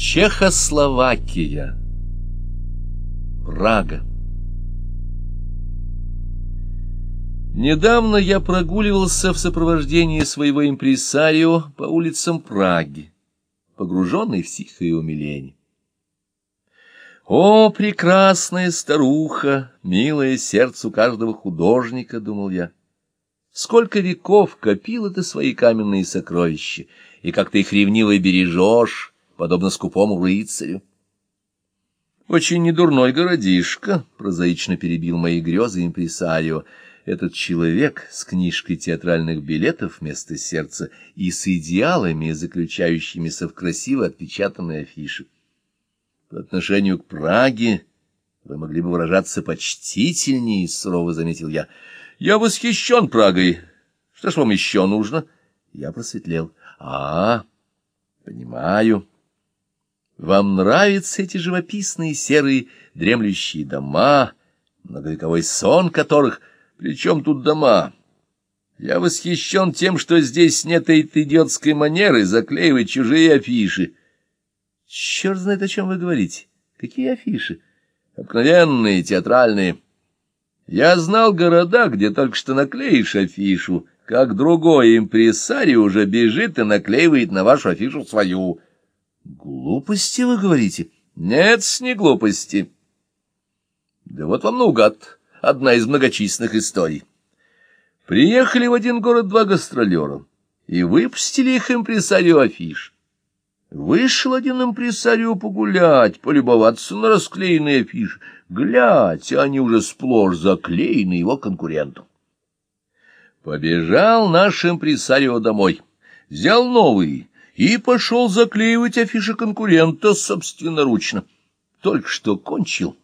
Чехословакия. Прага. Недавно я прогуливался в сопровождении своего импресарио по улицам Праги, погруженный в тихое умиление. «О, прекрасная старуха, милое сердцу каждого художника!» — думал я. «Сколько веков копила ты свои каменные сокровища, и как ты их ревниво бережешь!» Подобно скупому рыцарю. «Очень недурной городишко», — прозаично перебил мои грезы импресарио. «Этот человек с книжкой театральных билетов вместо сердца и с идеалами, заключающимися в красиво отпечатанной афише. По отношению к Праге вы могли бы выражаться почтительнее, — сурово заметил я. Я восхищен Прагой. Что ж вам еще нужно?» Я просветлел. «А, понимаю». Вам нравятся эти живописные серые дремлющие дома, многовековой сон которых, причем тут дома? Я восхищен тем, что здесь нет этой идиотской манеры заклеивать чужие афиши. Черт знает, о чем вы говорите. Какие афиши? Обыкновенные, театральные. Я знал города, где только что наклеишь афишу, как другой импресарий уже бежит и наклеивает на вашу афишу свою. Глупости вы говорите? Нет, не глупости. Да вот вам наугад одна из многочисленных историй. Приехали в один город два гастролера и выпустили их импресарио афиш. Вышел один импресарио погулять, полюбоваться на расклеенные афиши. Глядь, они уже сплошь заклеены его конкурентом. Побежал наш импресарио домой, взял новый и пошел заклеивать афиши конкурента собственноручно. Только что кончил.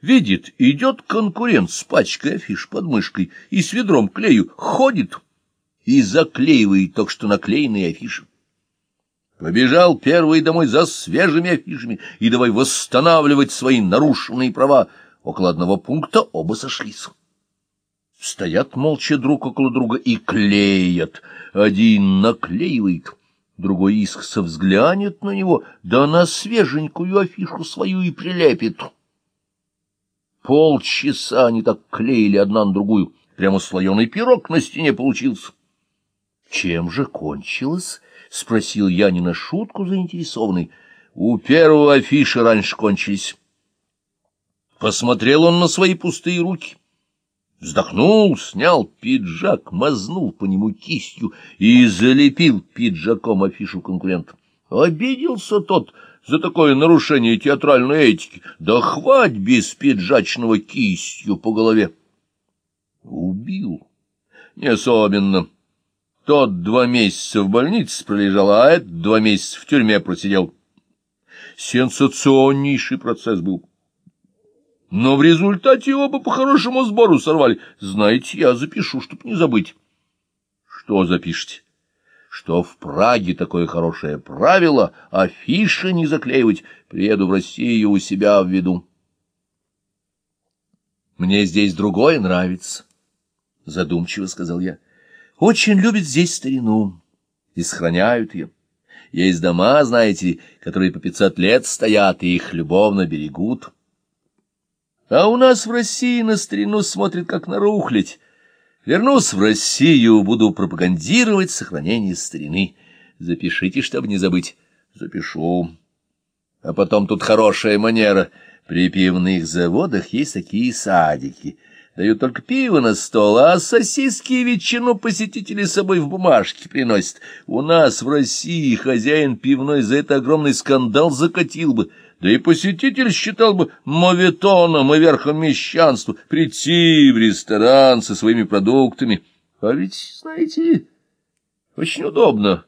Видит, идет конкурент с пачкой афиш под мышкой и с ведром клею ходит и заклеивает только что наклеенные афиши. Побежал первый домой за свежими афишами и давай восстанавливать свои нарушенные права. Около одного пункта оба сошлись. Стоят молча друг около друга и клеят. Один наклеивает, другой искоса взглянет на него, да на свеженькую афишу свою и прилепит. Полчаса они так клеили одна на другую, прямо слоеный пирог на стене получился. — Чем же кончилось? — спросил я не на шутку заинтересованный. — У первого афиши раньше кончились. Посмотрел он на свои пустые руки — Вздохнул, снял пиджак, мазнул по нему кистью и залепил пиджаком афишу конкурента. Обиделся тот за такое нарушение театральной этики. Да хвать без пиджачного кистью по голове. Убил. Не особенно. Тот два месяца в больнице пролежал, а этот два месяца в тюрьме просидел. Сенсационнейший процесс был. Но в результате оба по хорошему сбору сорвали. Знаете, я запишу, чтоб не забыть. Что запишете? Что в Праге такое хорошее правило, афиши не заклеивать. Приеду в Россию у себя в виду. Мне здесь другое нравится, — задумчиво сказал я. Очень любят здесь старину и сохраняют ее. Есть дома, знаете, которые по пятьсот лет стоят, и их любовно берегут. А у нас в России на старину смотрят как на рухлядь. Вернусь в Россию, буду пропагандировать сохранение старины. Запишите, чтобы не забыть. Запишу. А потом тут хорошая манера. При пивных заводах есть такие садики. Дают только пиво на стол, а сосиски и ветчину посетители с собой в бумажке приносят. У нас в России хозяин пивной за это огромный скандал закатил бы — да и посетитель считал бы моветоном и верхом мещанства прийти в ресторан со своими продуктами. А ведь, знаете, очень удобно.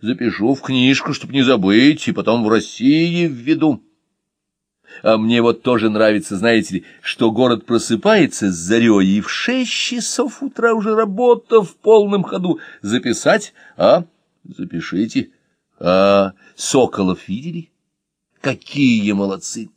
Запишу в книжку, чтобы не забыть, и потом в России введу. А мне вот тоже нравится, знаете ли, что город просыпается с зарей, и в шесть часов утра уже работа в полном ходу. Записать? А? Запишите. А соколов видели? Какие молодцы!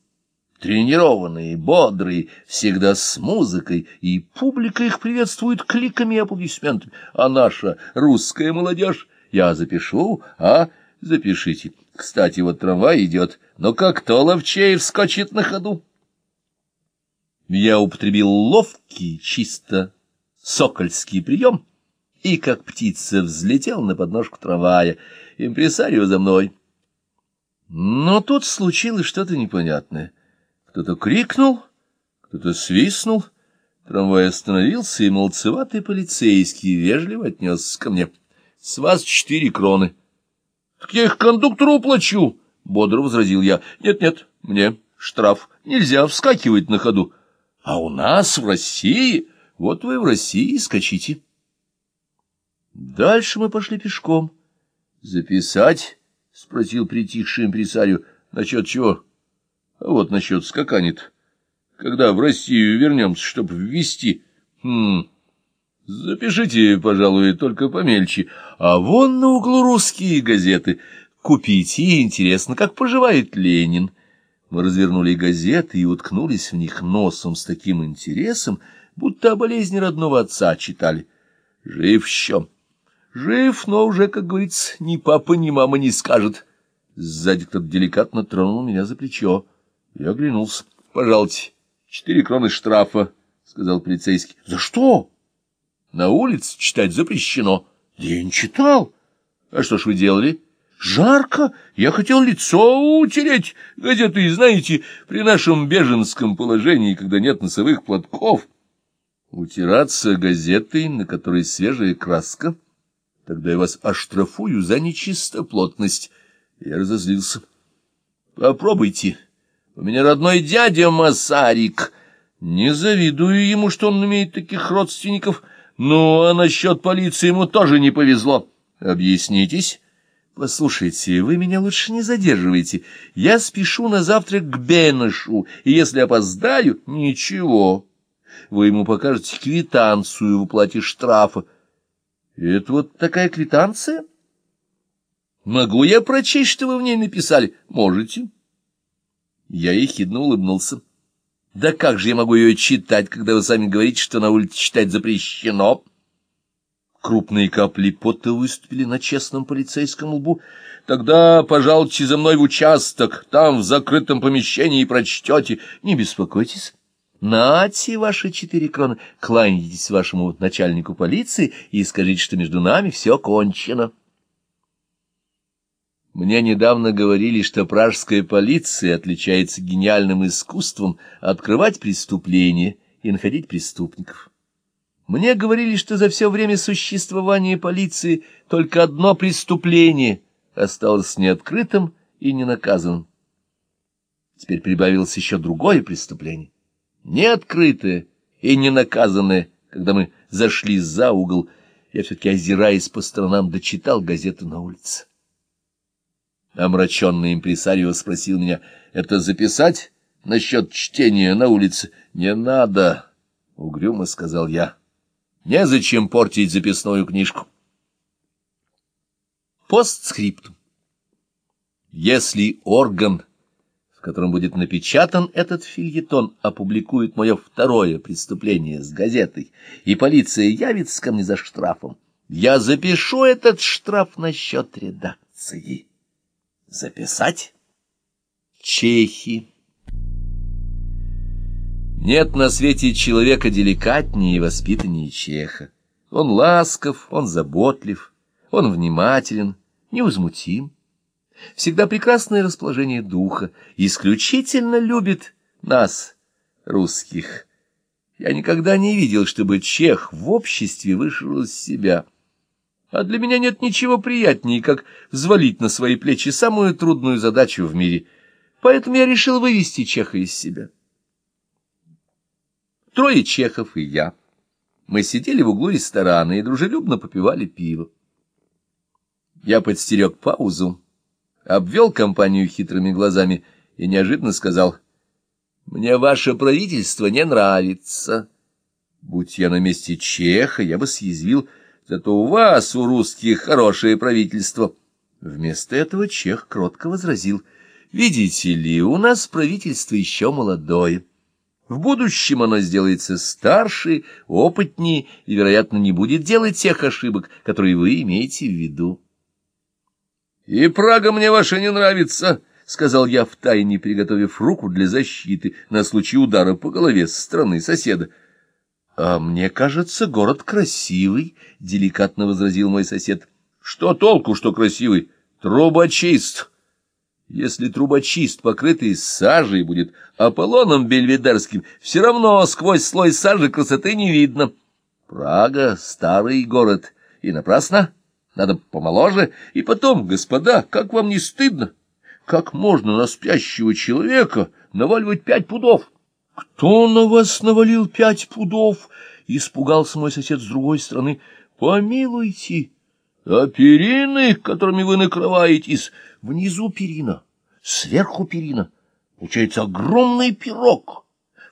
Тренированные, бодрые, всегда с музыкой, и публика их приветствует кликами и аплодисментами. А наша русская молодежь, я запишу, а Запишите. Кстати, вот трамвай идет, но как то ловчей вскочит на ходу. Я употребил ловкий, чисто сокольский прием, и, как птица, взлетел на подножку трамвая. Импресарио за мной. Но тут случилось что-то непонятное. Кто-то крикнул, кто-то свистнул. Трамвай остановился, и молцеватый полицейский вежливо отнесся ко мне. — С вас четыре кроны. — Так я их кондуктору уплачу, — бодро возразил я. Нет, — Нет-нет, мне штраф. Нельзя вскакивать на ходу. А у нас в России... Вот вы в России скачите. Дальше мы пошли пешком. — Записать? — спросил притихший импресарию. — Насчет чего? — А вот насчет скаканет. Когда в Россию вернемся, чтобы ввести... Хм... Запишите, пожалуй, только помельче. А вон на углу русские газеты. Купите, интересно, как поживает Ленин. Мы развернули газеты и уткнулись в них носом с таким интересом, будто о болезни родного отца читали. Жив еще. Жив, но уже, как говорится, ни папа, ни мама не скажет. Сзади кто-то деликатно тронул меня за плечо. Я оглянулся. — Пожалуйте, четыре кроны штрафа, — сказал полицейский. — За что? — на улице читать запрещено. Я не читал. А что ж вы делали? Жарко. Я хотел лицо утереть. Газеты, знаете, при нашем беженском положении, когда нет носовых платков. Утираться газетой, на которой свежая краска. Тогда я вас оштрафую за нечистоплотность. Я разозлился. Попробуйте. У меня родной дядя Масарик. Не завидую ему, что он имеет таких родственников — ну, а насчет полиции ему тоже не повезло. Объяснитесь. Послушайте, вы меня лучше не задерживайте. Я спешу на завтрак к Бенешу, и если опоздаю, ничего. Вы ему покажете квитанцию в уплате штрафа. Это вот такая квитанция? Могу я прочесть, что вы в ней написали? Можете. Я ехидно улыбнулся. Да как же я могу ее читать, когда вы сами говорите, что на улице читать запрещено? Крупные капли пота выступили на честном полицейском лбу. Тогда, пожалуйте, за мной в участок, там, в закрытом помещении, прочтете. Не беспокойтесь. Нате ваши четыре кроны, кланяйтесь вашему начальнику полиции и скажите, что между нами все кончено. Мне недавно говорили, что пражская полиция отличается гениальным искусством открывать преступления и находить преступников. Мне говорили, что за все время существования полиции только одно преступление осталось неоткрытым и ненаказанным. Теперь прибавилось еще другое преступление, неоткрытое и ненаказанное, когда мы зашли за угол, я все-таки, озираясь по сторонам, дочитал газету на улице. Омраченный импресарио спросил меня, это записать насчет чтения на улице? Не надо, — угрюмо сказал я. Незачем портить записную книжку. Постскриптум. Если орган, в котором будет напечатан этот фильетон, опубликует мое второе преступление с газетой, и полиция явится ко мне за штрафом, я запишу этот штраф на счет редакции. Записать? Чехи. Нет на свете человека деликатнее и воспитаннее чеха. Он ласков, он заботлив, он внимателен, невозмутим. Всегда прекрасное расположение духа, исключительно любит нас, русских. Я никогда не видел, чтобы чех в обществе вышел из себя — а для меня нет ничего приятнее, как взвалить на свои плечи самую трудную задачу в мире. Поэтому я решил вывести Чеха из себя. Трое чехов и я. Мы сидели в углу ресторана и дружелюбно попивали пиво. Я подстерег паузу, обвел компанию хитрыми глазами и неожиданно сказал, «Мне ваше правительство не нравится». Будь я на месте Чеха, я бы съязвил, — Зато у вас, у русских, хорошее правительство. Вместо этого чех кротко возразил. Видите ли, у нас правительство еще молодое. В будущем оно сделается старше, опытнее и, вероятно, не будет делать тех ошибок, которые вы имеете в виду. И Прага мне ваша не нравится, — сказал я втайне, приготовив руку для защиты на случай удара по голове со стороны соседа. — А мне кажется, город красивый, — деликатно возразил мой сосед. — Что толку, что красивый? Трубочист! Если трубочист, покрытый сажей, будет Аполлоном бельведерским, все равно сквозь слой сажи красоты не видно. Прага — старый город, и напрасно. Надо помоложе. И потом, господа, как вам не стыдно? Как можно на спящего человека наваливать пять пудов? — Кто на вас навалил пять пудов? — испугался мой сосед с другой стороны. — Помилуйте. А перины, которыми вы накрываетесь, внизу перина, сверху перина. Получается огромный пирог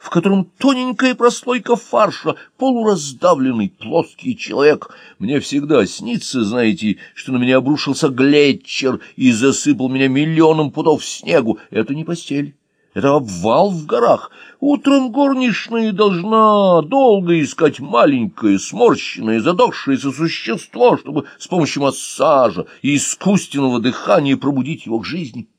в котором тоненькая прослойка фарша, полураздавленный плоский человек. Мне всегда снится, знаете, что на меня обрушился глетчер и засыпал меня миллионом пудов снегу. Это не постель. Это обвал в горах. Утром горничная должна долго искать маленькое, сморщенное, задохшееся существо, чтобы с помощью массажа и искусственного дыхания пробудить его к жизни.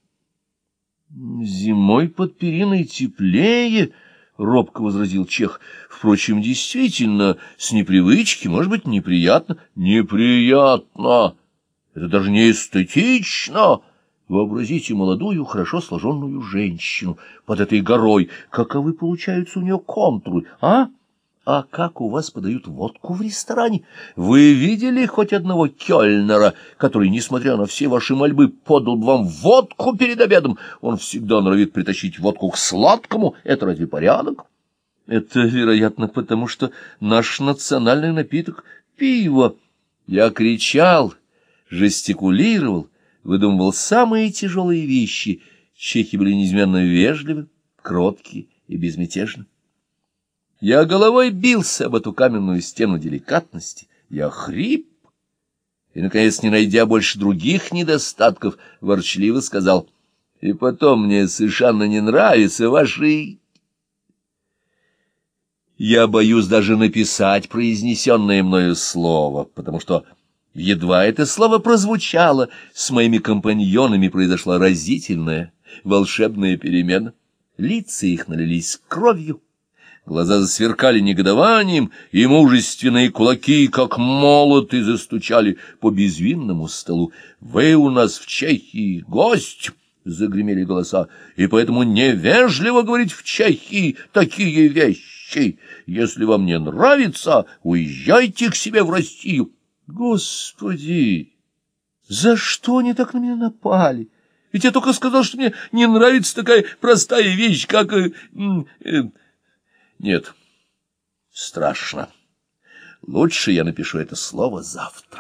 Зимой под периной теплее, — робко возразил Чех. — Впрочем, действительно, с непривычки, может быть, неприятно. — Неприятно! Это даже не эстетично! Вообразите молодую, хорошо сложенную женщину под этой горой. Каковы получаются у нее контуры, а? А как у вас подают водку в ресторане? Вы видели хоть одного кёльнера, который, несмотря на все ваши мольбы, подал бы вам водку перед обедом? Он всегда норовит притащить водку к сладкому. Это разве порядок? Это, вероятно, потому что наш национальный напиток — пиво. Я кричал, жестикулировал, выдумывал самые тяжелые вещи. Чехи были неизменно вежливы, кроткие и безмятежны. Я головой бился об эту каменную стену деликатности, я хрип, и, наконец, не найдя больше других недостатков, ворчливо сказал, «И потом мне совершенно не нравятся ваши...» Я боюсь даже написать произнесенное мною слово, потому что едва это слово прозвучало, с моими компаньонами произошла разительная, волшебная перемена. Лица их налились кровью, Глаза засверкали негодованием, и мужественные кулаки, как молоты, застучали по безвинному столу. «Вы у нас в Чехии гость!» — загремели голоса, — «и поэтому невежливо говорить в Чехии такие вещи. Если вам не нравится, уезжайте к себе в Россию». «Господи! За что они так на меня напали?» Ведь я только сказал, что мне не нравится такая простая вещь, как... Э, э, нет, страшно. Лучше я напишу это слово завтра.